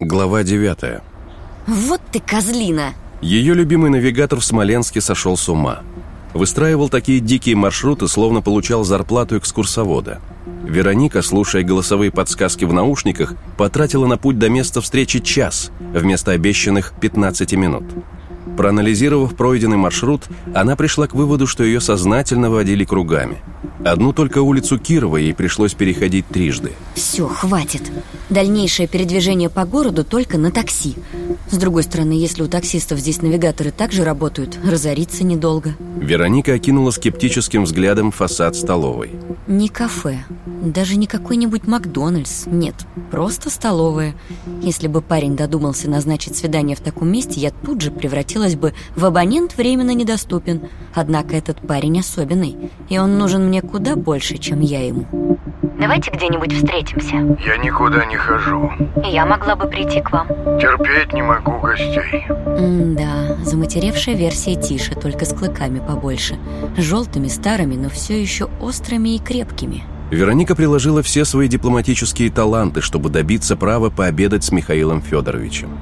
Глава 9 Вот ты козлина! Ее любимый навигатор в Смоленске сошел с ума. Выстраивал такие дикие маршруты, словно получал зарплату экскурсовода. Вероника, слушая голосовые подсказки в наушниках, потратила на путь до места встречи час вместо обещанных 15 минут. Проанализировав пройденный маршрут, она пришла к выводу, что ее сознательно водили кругами. Одну только улицу Кирова ей пришлось переходить трижды. Все, хватит. Дальнейшее передвижение по городу только на такси. С другой стороны, если у таксистов здесь навигаторы также работают, разориться недолго. Вероника окинула скептическим взглядом фасад столовой. Не кафе, даже не какой-нибудь Макдональдс, нет, просто столовая. Если бы парень додумался назначить свидание в таком месте, я тут же превратилась бы в абонент временно недоступен. Однако этот парень особенный, и он нужен мне куда больше, чем я ему. Давайте где-нибудь встретимся. Я никуда не хожу. Я могла бы прийти к вам. Терпеть не могу гостей. да, заматеревшая версия Тише, только с клыками побольше. Желтыми, старыми, но все еще острыми и крепкими. Вероника приложила все свои дипломатические таланты, чтобы добиться права пообедать с Михаилом Федоровичем.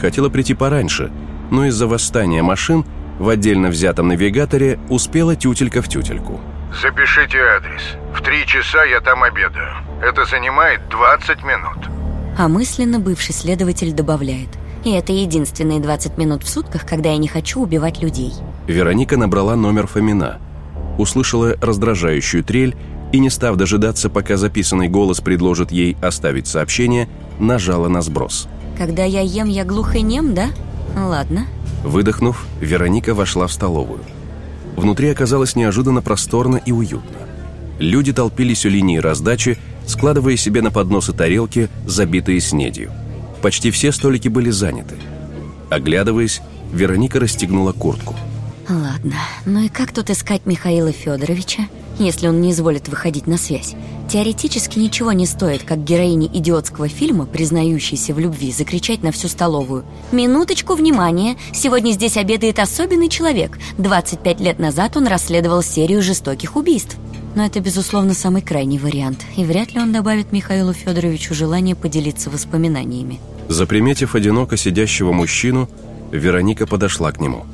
Хотела прийти пораньше, но из-за восстания машин в отдельно взятом навигаторе успела тютелька в тютельку. Запишите адрес. В три часа я там обедаю. Это занимает 20 минут. А мысленно бывший следователь добавляет. И это единственные 20 минут в сутках, когда я не хочу убивать людей. Вероника набрала номер Фомина. Услышала раздражающую трель и, не став дожидаться, пока записанный голос предложит ей оставить сообщение, нажала на сброс. «Когда я ем, я глух и нем, да? Ладно». Выдохнув, Вероника вошла в столовую. Внутри оказалось неожиданно просторно и уютно. Люди толпились у линии раздачи, складывая себе на подносы тарелки, забитые снедью. Почти все столики были заняты. Оглядываясь, Вероника расстегнула куртку. «Ладно, ну и как тут искать Михаила Федоровича?» Если он не изволит выходить на связь. Теоретически ничего не стоит, как героине идиотского фильма, признающейся в любви, закричать на всю столовую. «Минуточку внимания! Сегодня здесь обедает особенный человек. 25 лет назад он расследовал серию жестоких убийств». Но это, безусловно, самый крайний вариант, и вряд ли он добавит Михаилу Федоровичу желание поделиться воспоминаниями. Заприметив одиноко сидящего мужчину, Вероника подошла к нему.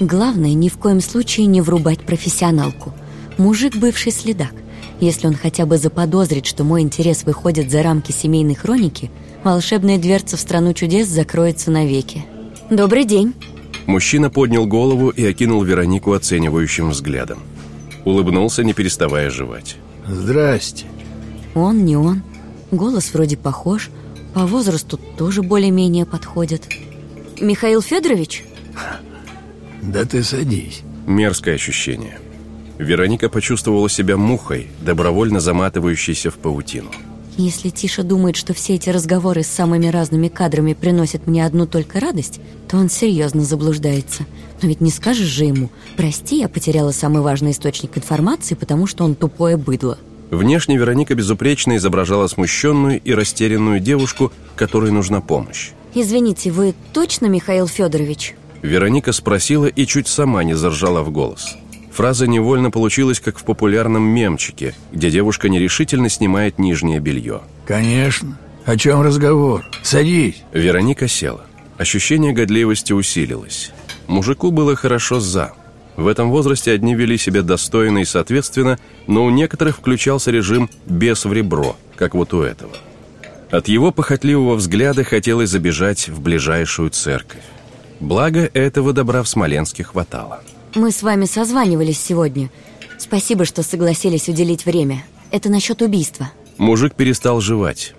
Главное, ни в коем случае не врубать профессионалку – Мужик бывший следак. Если он хотя бы заподозрит, что мой интерес выходит за рамки семейной хроники, волшебная дверца в страну чудес закроется навеки. Добрый день. Мужчина поднял голову и окинул Веронику оценивающим взглядом. Улыбнулся, не переставая жевать. Здрасте. Он, не он. Голос вроде похож. По возрасту тоже более-менее подходит. Михаил Федорович? Да ты садись. Мерзкое ощущение. Вероника почувствовала себя мухой, добровольно заматывающейся в паутину. Если Тиша думает, что все эти разговоры с самыми разными кадрами приносят мне одну только радость, то он серьезно заблуждается. Но ведь не скажешь же ему «Прости, я потеряла самый важный источник информации, потому что он тупое быдло». Внешне Вероника безупречно изображала смущенную и растерянную девушку, которой нужна помощь. «Извините, вы точно Михаил Федорович?» Вероника спросила и чуть сама не заржала в голос. Фраза невольно получилась, как в популярном мемчике, где девушка нерешительно снимает нижнее белье. «Конечно. О чем разговор? Садись!» Вероника села. Ощущение годливости усилилось. Мужику было хорошо «за». В этом возрасте одни вели себя достойно и соответственно, но у некоторых включался режим «без в ребро», как вот у этого. От его похотливого взгляда хотелось забежать в ближайшую церковь. Благо, этого добра в Смоленске хватало. Мы с вами созванивались сегодня. Спасибо, что согласились уделить время. Это насчет убийства. Мужик перестал жевать.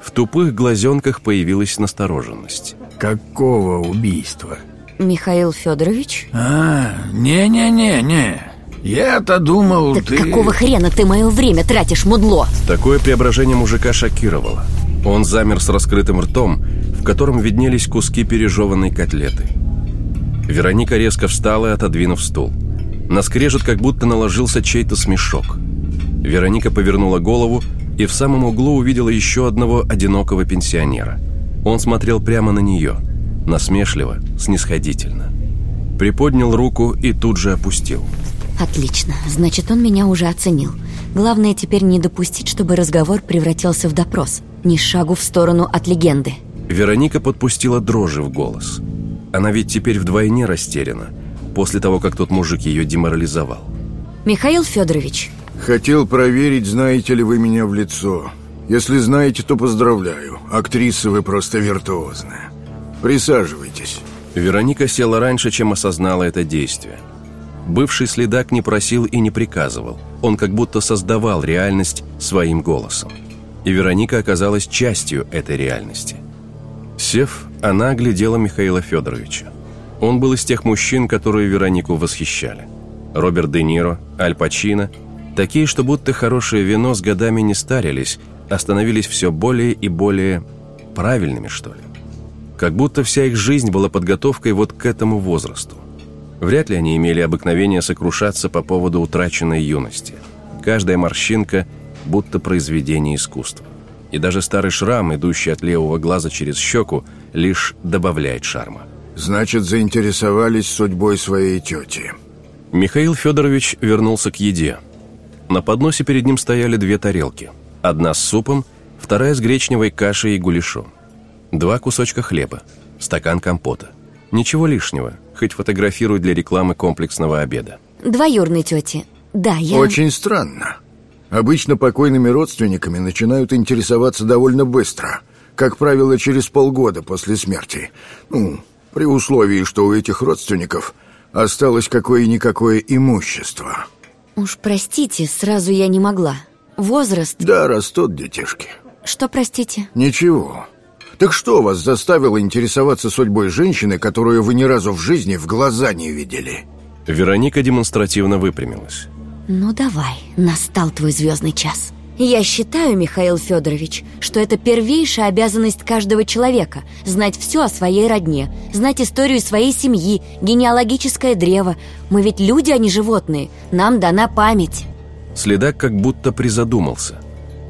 В тупых глазенках появилась настороженность. Какого убийства? Михаил Федорович? А, не-не-не-не. Я-то думал, так ты... какого хрена ты мое время тратишь, мудло? Такое преображение мужика шокировало. Он замер с раскрытым ртом, в котором виднелись куски пережеванной котлеты. Вероника резко встала, отодвинув стул. На скрежет как будто наложился чей-то смешок. Вероника повернула голову и в самом углу увидела еще одного одинокого пенсионера. Он смотрел прямо на нее, насмешливо, снисходительно. Приподнял руку и тут же опустил. Отлично, значит, он меня уже оценил. Главное теперь не допустить, чтобы разговор превратился в допрос. Ни шагу в сторону от легенды. Вероника подпустила дрожи в голос. Она ведь теперь вдвойне растеряна, после того, как тот мужик ее деморализовал. Михаил Федорович. Хотел проверить, знаете ли вы меня в лицо. Если знаете, то поздравляю. Актриса вы просто виртуозная. Присаживайтесь. Вероника села раньше, чем осознала это действие. Бывший следак не просил и не приказывал. Он как будто создавал реальность своим голосом. И Вероника оказалась частью этой реальности. Сев, она оглядела Михаила Федоровича. Он был из тех мужчин, которые Веронику восхищали. Роберт Де Ниро, Аль Пачино – такие, что будто хорошее вино с годами не старились, а становились все более и более правильными, что ли. Как будто вся их жизнь была подготовкой вот к этому возрасту. Вряд ли они имели обыкновение сокрушаться по поводу утраченной юности. Каждая морщинка будто произведение искусства. И даже старый шрам, идущий от левого глаза через щеку, лишь добавляет шарма. Значит, заинтересовались судьбой своей тети. Михаил Федорович вернулся к еде. На подносе перед ним стояли две тарелки. Одна с супом, вторая с гречневой кашей и гуляшом. Два кусочка хлеба, стакан компота. Ничего лишнего, хоть фотографируй для рекламы комплексного обеда. Двоюрной тети. Да, я... Очень странно. Обычно покойными родственниками начинают интересоваться довольно быстро. Как правило, через полгода после смерти. Ну, при условии, что у этих родственников осталось какое-никакое имущество. Уж простите, сразу я не могла. Возраст... Да, растут детишки. Что, простите? Ничего. Так что вас заставило интересоваться судьбой женщины, которую вы ни разу в жизни в глаза не видели? Вероника демонстративно выпрямилась. Ну давай, настал твой звездный час. Я считаю, Михаил Федорович, что это первейшая обязанность каждого человека – знать все о своей родне, знать историю своей семьи, генеалогическое древо. Мы ведь люди, а не животные. Нам дана память. Следак как будто призадумался.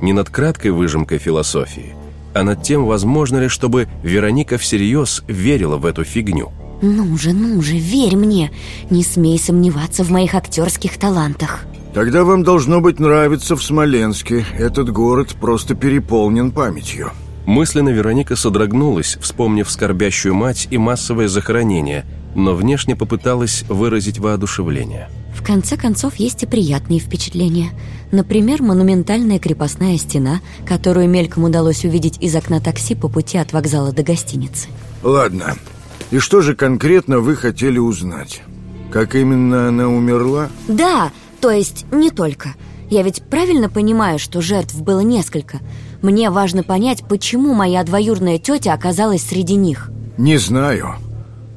Не над краткой выжимкой философии, а над тем, возможно ли, чтобы Вероника всерьез верила в эту фигню. Ну же, ну же, верь мне. Не смей сомневаться в моих актерских талантах. Тогда вам должно быть нравиться в Смоленске. Этот город просто переполнен памятью. Мысленно Вероника содрогнулась, вспомнив скорбящую мать и массовое захоронение, но внешне попыталась выразить воодушевление. В конце концов, есть и приятные впечатления. Например, монументальная крепостная стена, которую мельком удалось увидеть из окна такси по пути от вокзала до гостиницы. Ладно, и что же конкретно вы хотели узнать? Как именно она умерла? Да, то есть не только. Я ведь правильно понимаю, что жертв было несколько. Мне важно понять, почему моя двоюродная тетя оказалась среди них. Не знаю.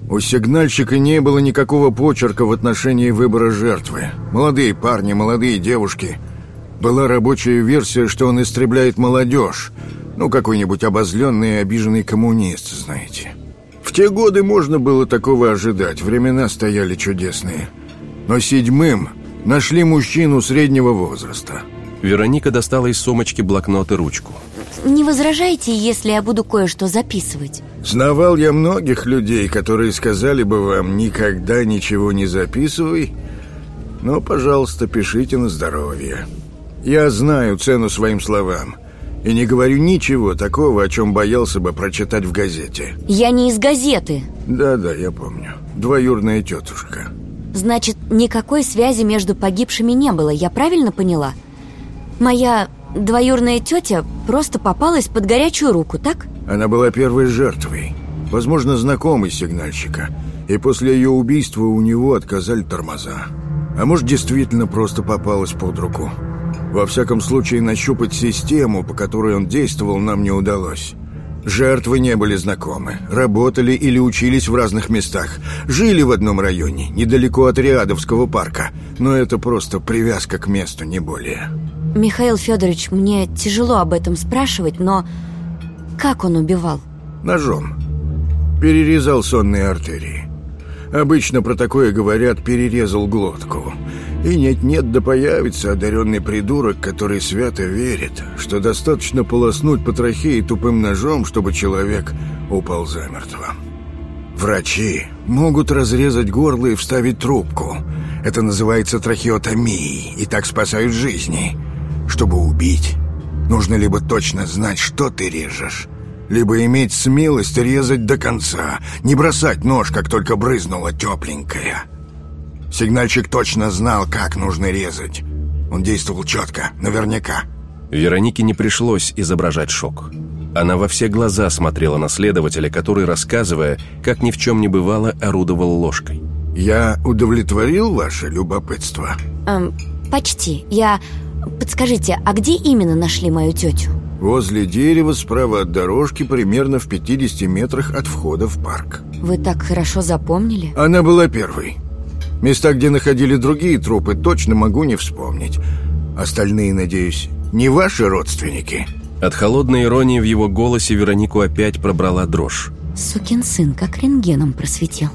У сигнальщика не было никакого почерка в отношении выбора жертвы. Молодые парни, молодые девушки. Была рабочая версия, что он истребляет молодежь. Ну, какой-нибудь обозленный и обиженный коммунист, знаете. В те годы можно было такого ожидать, времена стояли чудесные. Но седьмым нашли мужчину среднего возраста. Вероника достала из сумочки блокнот и ручку. Не возражайте, если я буду кое-что записывать? Знавал я многих людей, которые сказали бы вам «никогда ничего не записывай», но, пожалуйста, пишите на здоровье. Я знаю цену своим словам – и не говорю ничего такого, о чем боялся бы прочитать в газете. Я не из газеты. Да-да, я помню. Двоюродная тетушка. Значит, никакой связи между погибшими не было, я правильно поняла? Моя двоюродная тетя просто попалась под горячую руку, так? Она была первой жертвой. Возможно, знакомой сигнальщика. И после ее убийства у него отказали тормоза. А может, действительно просто попалась под руку. Во всяком случае, нащупать систему, по которой он действовал, нам не удалось. Жертвы не были знакомы, работали или учились в разных местах, жили в одном районе, недалеко от Риадовского парка, но это просто привязка к месту, не более. Михаил Федорович, мне тяжело об этом спрашивать, но как он убивал? Ножом. Перерезал сонные артерии. Обычно про такое говорят «перерезал глотку». И нет-нет, да появится одаренный придурок, который свято верит, что достаточно полоснуть по трахее тупым ножом, чтобы человек упал замертво. Врачи могут разрезать горло и вставить трубку. Это называется трахеотомией, и так спасают жизни. Чтобы убить, нужно либо точно знать, что ты режешь, либо иметь смелость резать до конца, не бросать нож, как только брызнула тепленькая. Сигнальщик точно знал, как нужно резать. Он действовал четко, наверняка. Веронике не пришлось изображать шок. Она во все глаза смотрела на следователя, который, рассказывая, как ни в чем не бывало, орудовал ложкой. «Я удовлетворил ваше любопытство?» Эм, почти. Я... Подскажите, а где именно нашли мою тетю? Возле дерева, справа от дорожки, примерно в 50 метрах от входа в парк. Вы так хорошо запомнили? Она была первой. Места, где находили другие трупы, точно могу не вспомнить. Остальные, надеюсь, не ваши родственники?» От холодной иронии в его голосе Веронику опять пробрала дрожь. Сукин сын как рентгеном просветил.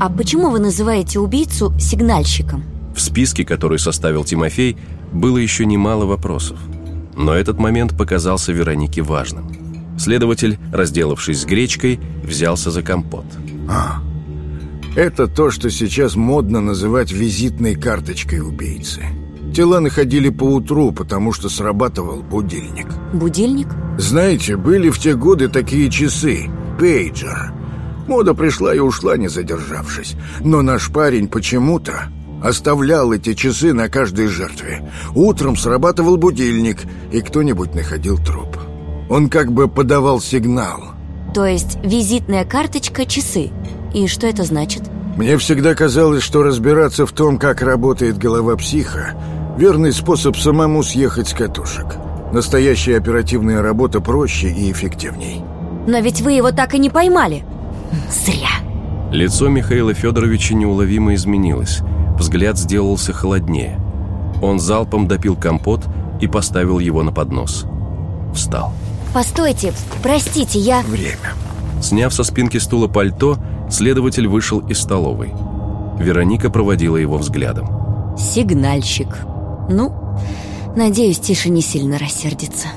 А почему вы называете убийцу сигнальщиком? В списке, который составил Тимофей, было еще немало вопросов. Но этот момент показался Веронике важным. Следователь, разделавшись с гречкой, взялся за компот. А, это то, что сейчас модно называть визитной карточкой убийцы. Тела находили по утру, потому что срабатывал будильник. Будильник? Знаете, были в те годы такие часы, пейджер. Мода пришла и ушла, не задержавшись. Но наш парень почему-то оставлял эти часы на каждой жертве. Утром срабатывал будильник, и кто-нибудь находил труп. Он как бы подавал сигнал. То есть визитная карточка – часы. И что это значит? Мне всегда казалось, что разбираться в том, как работает голова психа – Верный способ самому съехать с катушек. Настоящая оперативная работа проще и эффективней. Но ведь вы его так и не поймали. Зря. Лицо Михаила Федоровича неуловимо изменилось. Взгляд сделался холоднее. Он залпом допил компот и поставил его на поднос. Встал. Постойте, простите, я... Время. Сняв со спинки стула пальто, следователь вышел из столовой. Вероника проводила его взглядом. Сигнальщик. Ну, надеюсь, Тиша не сильно рассердится.